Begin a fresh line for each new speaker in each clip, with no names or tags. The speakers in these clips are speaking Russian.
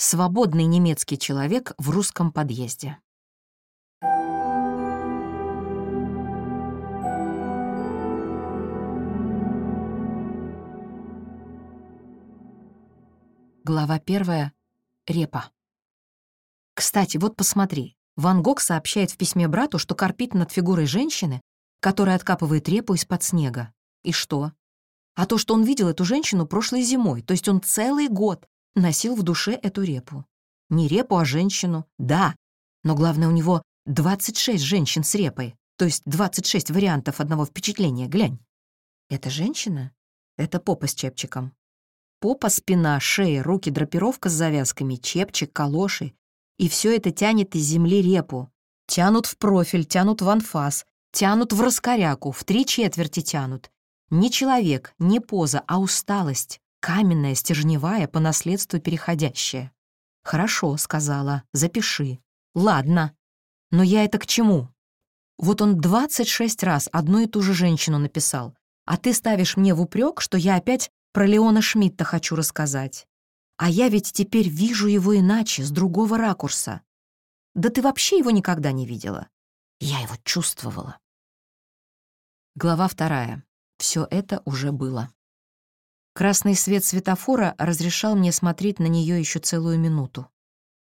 Свободный немецкий человек в русском подъезде. Глава первая. Репа. Кстати, вот посмотри. Ван Гог сообщает в письме брату, что корпит над фигурой женщины, которая откапывает репу из-под снега. И что? А то, что он видел эту женщину прошлой зимой, то есть он целый год носил в душе эту репу. Не репу, а женщину. Да, но главное, у него 26 женщин с репой, то есть 26 вариантов одного впечатления, глянь. Это женщина? Это попа с чепчиком. Попа, спина, шея, руки, драпировка с завязками, чепчик, калоши. И все это тянет из земли репу. Тянут в профиль, тянут в анфас, тянут в раскоряку, в три четверти тянут. Не человек, не поза, а усталость. Каменная, стержневая, по наследству переходящая. «Хорошо», — сказала, — «запиши». «Ладно. Но я это к чему?» Вот он 26 раз одну и ту же женщину написал, а ты ставишь мне в упрек, что я опять про Леона Шмидта хочу рассказать. А я ведь теперь вижу его иначе, с другого ракурса. Да ты вообще его никогда не видела. Я его чувствовала. Глава вторая. Все это уже было. Красный свет светофора разрешал мне смотреть на нее еще целую минуту.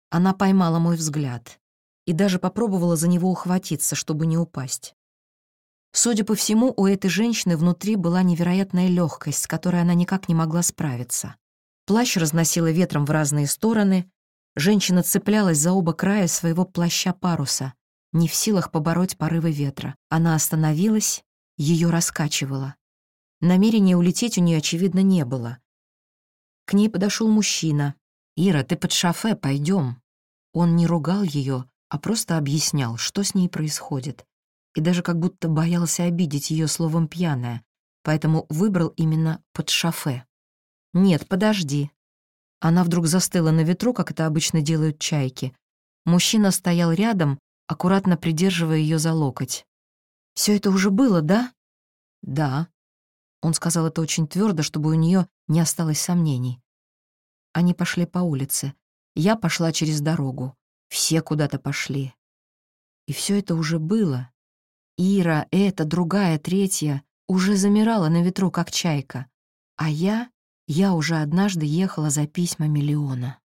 Она поймала мой взгляд и даже попробовала за него ухватиться, чтобы не упасть. Судя по всему, у этой женщины внутри была невероятная легкость, с которой она никак не могла справиться. Плащ разносило ветром в разные стороны, женщина цеплялась за оба края своего плаща-паруса, не в силах побороть порывы ветра. Она остановилась, ее раскачивало. Намерения улететь у нее, очевидно, не было. К ней подошел мужчина. «Ира, ты под шофе, пойдем. Он не ругал ее, а просто объяснял, что с ней происходит и даже как будто боялся обидеть ее словом «пьяная», поэтому выбрал именно под шофе. «Нет, подожди». Она вдруг застыла на ветру, как это обычно делают чайки. Мужчина стоял рядом, аккуратно придерживая ее за локоть. Все это уже было, да?» «Да». Он сказал это очень твердо, чтобы у нее не осталось сомнений. Они пошли по улице. Я пошла через дорогу. Все куда-то пошли. И все это уже было, Ира, эта, другая, третья, уже замирала на ветру, как чайка. А я, я уже однажды ехала за письмами Леона.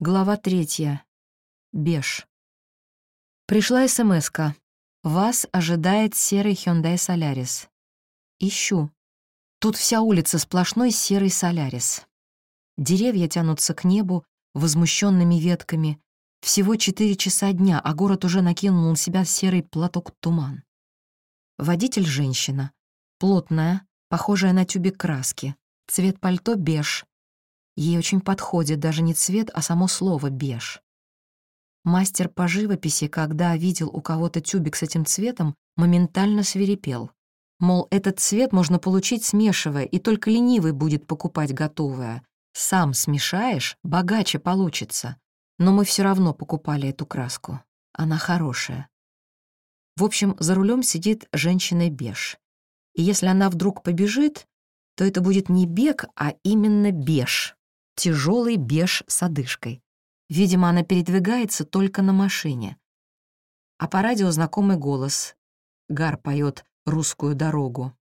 Глава третья. Беж. Пришла смс -ка. Вас ожидает серый Hyundai Solaris. Ищу. Тут вся улица сплошной серый Солярис. Деревья тянутся к небу возмущенными ветками, всего четыре часа дня, а город уже накинул на себя серый платок туман. Водитель — женщина. Плотная, похожая на тюбик краски. Цвет пальто — беж. Ей очень подходит даже не цвет, а само слово «беж». Мастер по живописи, когда видел у кого-то тюбик с этим цветом, моментально свирепел. Мол, этот цвет можно получить смешивая, и только ленивый будет покупать готовое. Сам смешаешь, богаче получится но мы все равно покупали эту краску. Она хорошая. В общем, за рулем сидит женщина беж. И если она вдруг побежит, то это будет не бег, а именно беж. Тяжелый беж с одышкой. Видимо, она передвигается только на машине. А по радио знакомый голос. Гар поет «Русскую дорогу».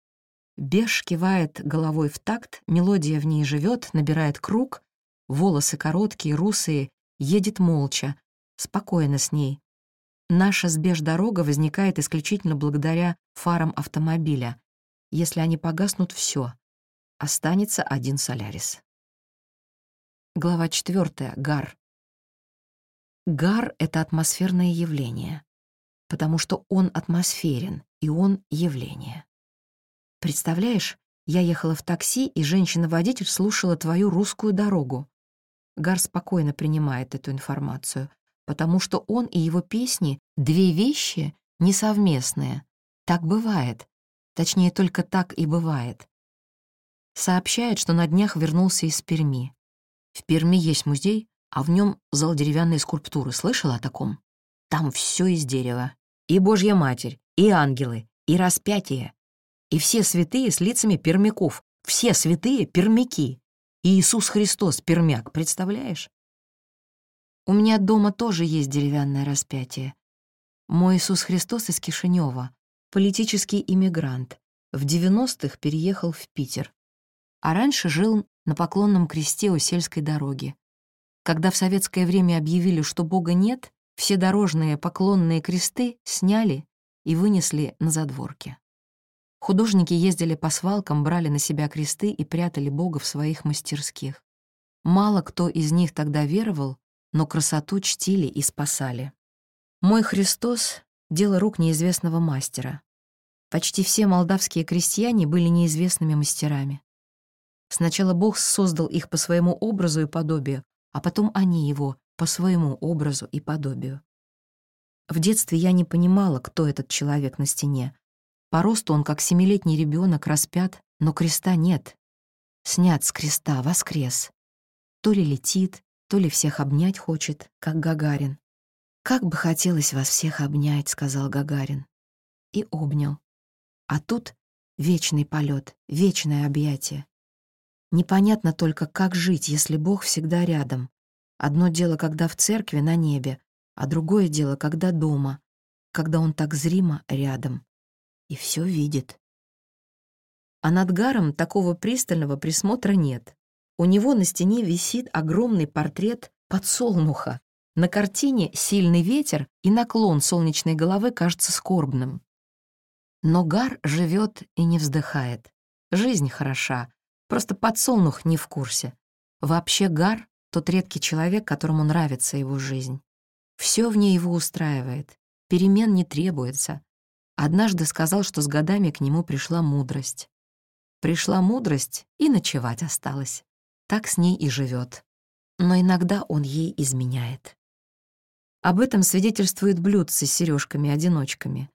Беж кивает головой в такт, мелодия в ней живет, набирает круг, волосы короткие, русые, едет молча, спокойно с ней. Наша сбеж-дорога возникает исключительно благодаря фарам автомобиля. Если они погаснут, все. Останется один Солярис. Глава 4. Гар. Гар — это атмосферное явление, потому что он атмосферен, и он — явление. Представляешь, я ехала в такси, и женщина-водитель слушала твою русскую дорогу. Гар спокойно принимает эту информацию, потому что он и его песни — две вещи несовместные. Так бывает. Точнее, только так и бывает. Сообщает, что на днях вернулся из Перми. В Перми есть музей, а в нем зал деревянной скульптуры. Слышала о таком? Там все из дерева. И Божья Матерь, и ангелы, и распятие. И все святые с лицами пермяков. Все святые — пермяки. Иисус Христос, пермяк, представляешь? У меня дома тоже есть деревянное распятие. Мой Иисус Христос из Кишинева, политический иммигрант. В 90-х переехал в Питер. А раньше жил на поклонном кресте у сельской дороги. Когда в советское время объявили, что Бога нет, все дорожные поклонные кресты сняли и вынесли на задворке. Художники ездили по свалкам, брали на себя кресты и прятали Бога в своих мастерских. Мало кто из них тогда веровал, но красоту чтили и спасали. Мой Христос — дело рук неизвестного мастера. Почти все молдавские крестьяне были неизвестными мастерами. Сначала Бог создал их по своему образу и подобию, а потом они его по своему образу и подобию. В детстве я не понимала, кто этот человек на стене. По росту он как семилетний ребенок распят, но креста нет. Снят с креста, воскрес. То ли летит, то ли всех обнять хочет, как Гагарин. «Как бы хотелось вас всех обнять», — сказал Гагарин. И обнял. А тут вечный полет, вечное объятие. Непонятно только, как жить, если Бог всегда рядом. Одно дело, когда в церкви на небе, а другое дело, когда дома, когда Он так зримо рядом и все видит. А над Гаром такого пристального присмотра нет. У него на стене висит огромный портрет подсолнуха. На картине сильный ветер и наклон солнечной головы кажется скорбным. Но Гар живет и не вздыхает. Жизнь хороша, просто подсолнух не в курсе. Вообще Гар — тот редкий человек, которому нравится его жизнь. Все в ней его устраивает, перемен не требуется. Однажды сказал, что с годами к нему пришла мудрость. Пришла мудрость, и ночевать осталось так с ней и живет. Но иногда он ей изменяет. Об этом свидетельствует блюдце с сережками-одиночками.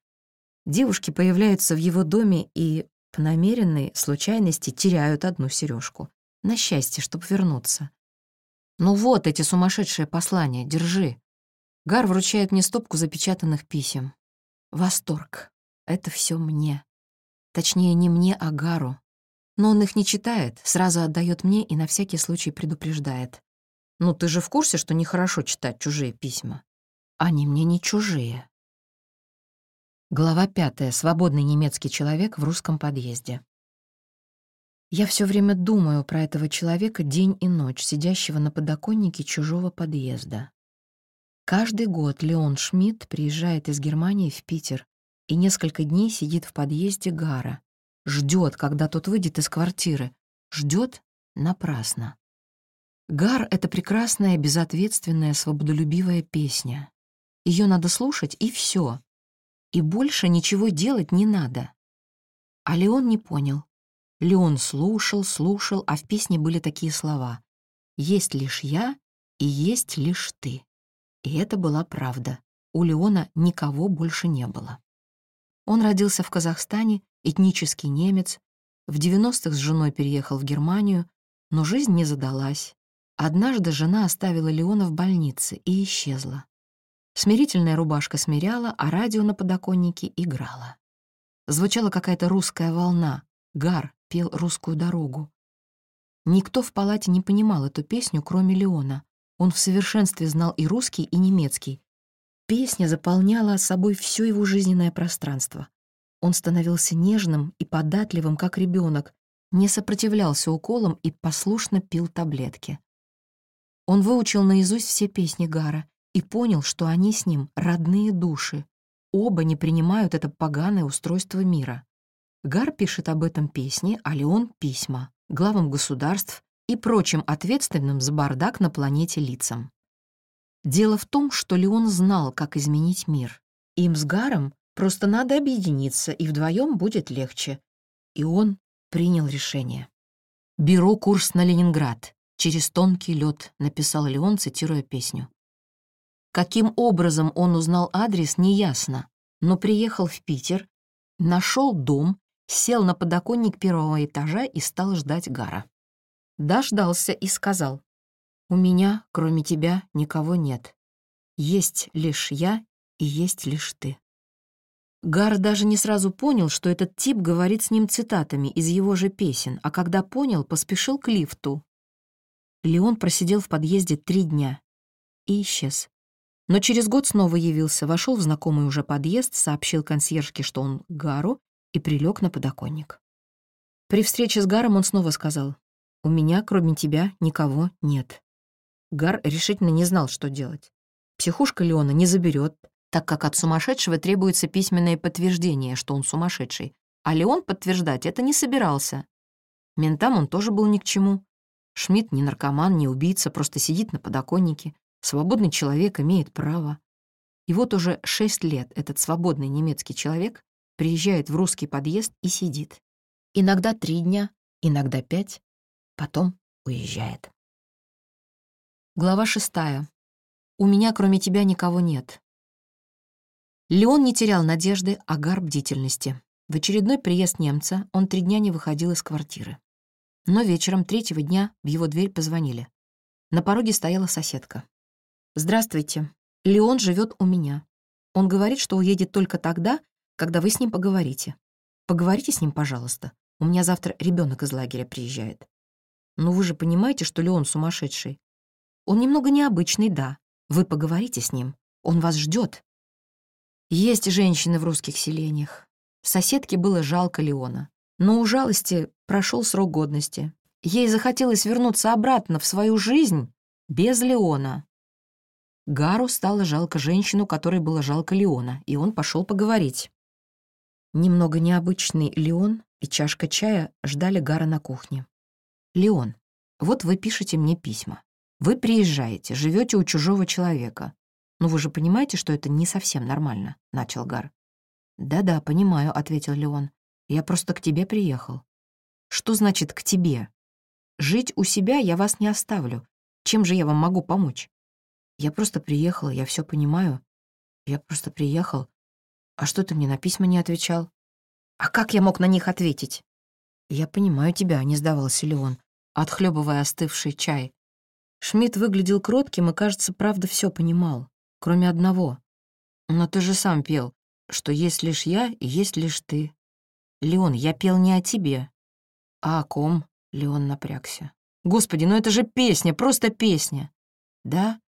Девушки появляются в его доме и по намеренной случайности теряют одну сережку. На счастье, чтобы вернуться. «Ну вот эти сумасшедшие послания, держи». Гар вручает мне стопку запечатанных писем. Восторг. Это все мне. Точнее, не мне, а Гару. Но он их не читает, сразу отдает мне и на всякий случай предупреждает. «Ну ты же в курсе, что нехорошо читать чужие письма?» «Они мне не чужие». Глава пятая. Свободный немецкий человек в русском подъезде. Я все время думаю про этого человека день и ночь, сидящего на подоконнике чужого подъезда. Каждый год Леон Шмидт приезжает из Германии в Питер и несколько дней сидит в подъезде Гара, ждет, когда тот выйдет из квартиры. Ждет напрасно. Гар — это прекрасная, безответственная, свободолюбивая песня. Ее надо слушать, и все. И больше ничего делать не надо. А Леон не понял. Леон слушал, слушал, а в песне были такие слова. «Есть лишь я, и есть лишь ты». И это была правда. У Леона никого больше не было. Он родился в Казахстане этнический немец, в 90-х с женой переехал в Германию, но жизнь не задалась. Однажды жена оставила Леона в больнице и исчезла. Смирительная рубашка смиряла, а радио на подоконнике играло. Звучала какая-то русская волна, Гар пел русскую дорогу. Никто в палате не понимал эту песню, кроме Леона. Он в совершенстве знал и русский, и немецкий. Песня заполняла собой все его жизненное пространство. Он становился нежным и податливым, как ребенок, не сопротивлялся уколам и послушно пил таблетки. Он выучил наизусть все песни Гара и понял, что они с ним родные души. Оба не принимают это поганое устройство мира. Гар пишет об этом песни, а Леон — письма, главам государств и прочим ответственным за бардак на планете лицам. Дело в том, что Леон знал, как изменить мир. Им с Гаром Просто надо объединиться, и вдвоем будет легче. И он принял решение. «Беру курс на Ленинград. Через тонкий лед», — написал Леон, цитируя песню. Каким образом он узнал адрес, неясно, но приехал в Питер, нашел дом, сел на подоконник первого этажа и стал ждать Гара. Дождался и сказал, «У меня, кроме тебя, никого нет. Есть лишь я и есть лишь ты». Гар даже не сразу понял, что этот тип говорит с ним цитатами из его же песен, а когда понял, поспешил к лифту. Леон просидел в подъезде три дня и исчез. Но через год снова явился, вошел в знакомый уже подъезд, сообщил консьержке, что он Гару, и прилег на подоконник. При встрече с Гаром он снова сказал, «У меня, кроме тебя, никого нет». Гар решительно не знал, что делать. Психушка Леона не заберет, так как от сумасшедшего требуется письменное подтверждение, что он сумасшедший, а Леон подтверждать это не собирался. Ментам он тоже был ни к чему. Шмидт не наркоман, не убийца, просто сидит на подоконнике. Свободный человек имеет право. И вот уже шесть лет этот свободный немецкий человек приезжает в русский подъезд и сидит. Иногда три дня, иногда пять, потом уезжает. Глава шестая. «У меня, кроме тебя, никого нет». Леон не терял надежды, а Гар — бдительности. В очередной приезд немца он три дня не выходил из квартиры. Но вечером третьего дня в его дверь позвонили. На пороге стояла соседка. «Здравствуйте. Леон живет у меня. Он говорит, что уедет только тогда, когда вы с ним поговорите. Поговорите с ним, пожалуйста. У меня завтра ребенок из лагеря приезжает. Но вы же понимаете, что Леон сумасшедший. Он немного необычный, да. Вы поговорите с ним. Он вас ждет. Есть женщины в русских селениях. Соседке было жалко Леона. Но у жалости прошел срок годности. Ей захотелось вернуться обратно в свою жизнь без Леона. Гару стало жалко женщину, которой было жалко Леона, и он пошел поговорить. Немного необычный Леон и чашка чая ждали Гара на кухне. «Леон, вот вы пишете мне письма. Вы приезжаете, живете у чужого человека. Но вы же понимаете, что это не совсем нормально», — начал Гар. «Да-да, понимаю», — ответил Леон. «Я просто к тебе приехал». «Что значит «к тебе»?» «Жить у себя я вас не оставлю. Чем же я вам могу помочь?» «Я просто приехал, я все понимаю. Я просто приехал. А что ты мне на письма не отвечал?» «А как я мог на них ответить?» «Я понимаю тебя», — не сдавался Леон, отхлебывая остывший чай. Шмидт выглядел кротким и, кажется, правда все понимал, кроме одного. «Но ты же сам пел, что есть лишь я и есть лишь ты. Леон, я пел не о тебе». «А о ком?» — Леон напрягся. «Господи, ну это же песня, просто песня!» «Да?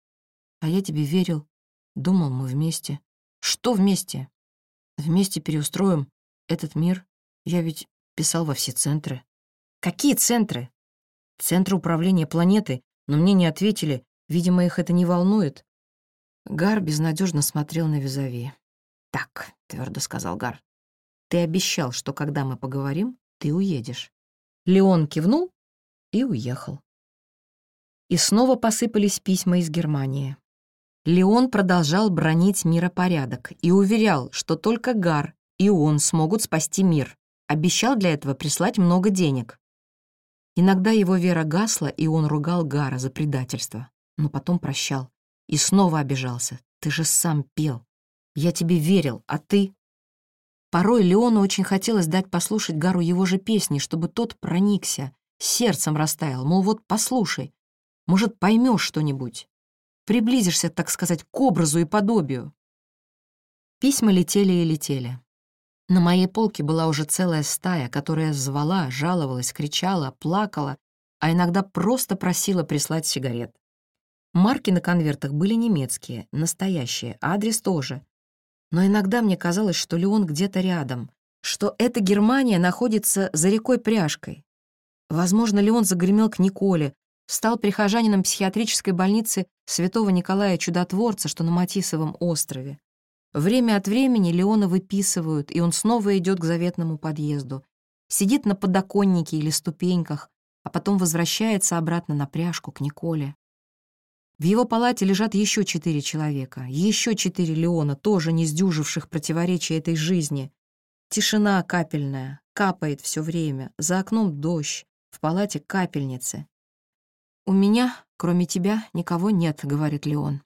А я тебе верил. Думал, мы вместе. Что вместе? Вместе переустроим этот мир. Я ведь писал во все центры. Какие центры? Центры управления планеты но мне не ответили, видимо, их это не волнует. Гар безнадежно смотрел на Визави. «Так», — твердо сказал Гар, — «ты обещал, что когда мы поговорим, ты уедешь». Леон кивнул и уехал. И снова посыпались письма из Германии. Леон продолжал бронить миропорядок и уверял, что только Гар и он смогут спасти мир. Обещал для этого прислать много денег. Иногда его вера гасла, и он ругал Гара за предательство, но потом прощал. И снова обижался. «Ты же сам пел. Я тебе верил, а ты...» Порой Леону очень хотелось дать послушать Гару его же песни, чтобы тот проникся, сердцем растаял, мол, вот послушай, может, поймешь что-нибудь. Приблизишься, так сказать, к образу и подобию. Письма летели и летели. На моей полке была уже целая стая, которая звала, жаловалась, кричала, плакала, а иногда просто просила прислать сигарет. Марки на конвертах были немецкие, настоящие, адрес тоже. Но иногда мне казалось, что Леон где-то рядом, что эта Германия находится за рекой Пряжкой. Возможно, Леон загремел к Николе, стал прихожанином психиатрической больницы святого Николая Чудотворца, что на Матисовом острове. Время от времени Леона выписывают, и он снова идет к заветному подъезду. Сидит на подоконнике или ступеньках, а потом возвращается обратно на пряжку к Николе. В его палате лежат еще четыре человека, еще четыре Леона, тоже не сдюживших противоречий этой жизни. Тишина капельная, капает все время, за окном дождь, в палате капельницы. «У меня, кроме тебя, никого нет», — говорит Леон.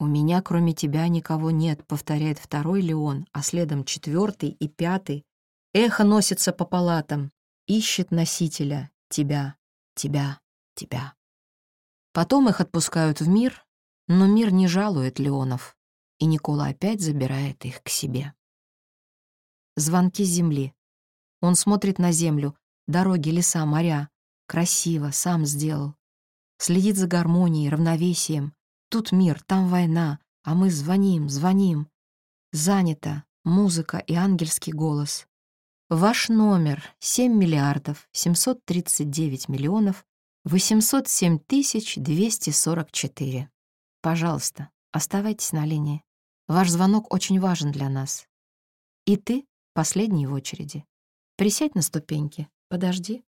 «У меня, кроме тебя, никого нет», — повторяет второй Леон, а следом четвертый и пятый. Эхо носится по палатам, ищет носителя, тебя, тебя, тебя. Потом их отпускают в мир, но мир не жалует Леонов, и Никола опять забирает их к себе. Звонки земли. Он смотрит на землю, дороги, леса, моря. Красиво, сам сделал. Следит за гармонией, равновесием. Тут мир, там война, а мы звоним, звоним. Занято, музыка и ангельский голос. Ваш номер 7 миллиардов 739 миллионов 807 тысяч 244. Пожалуйста, оставайтесь на линии. Ваш звонок очень важен для нас. И ты последний в очереди. Присядь на ступеньки, подожди.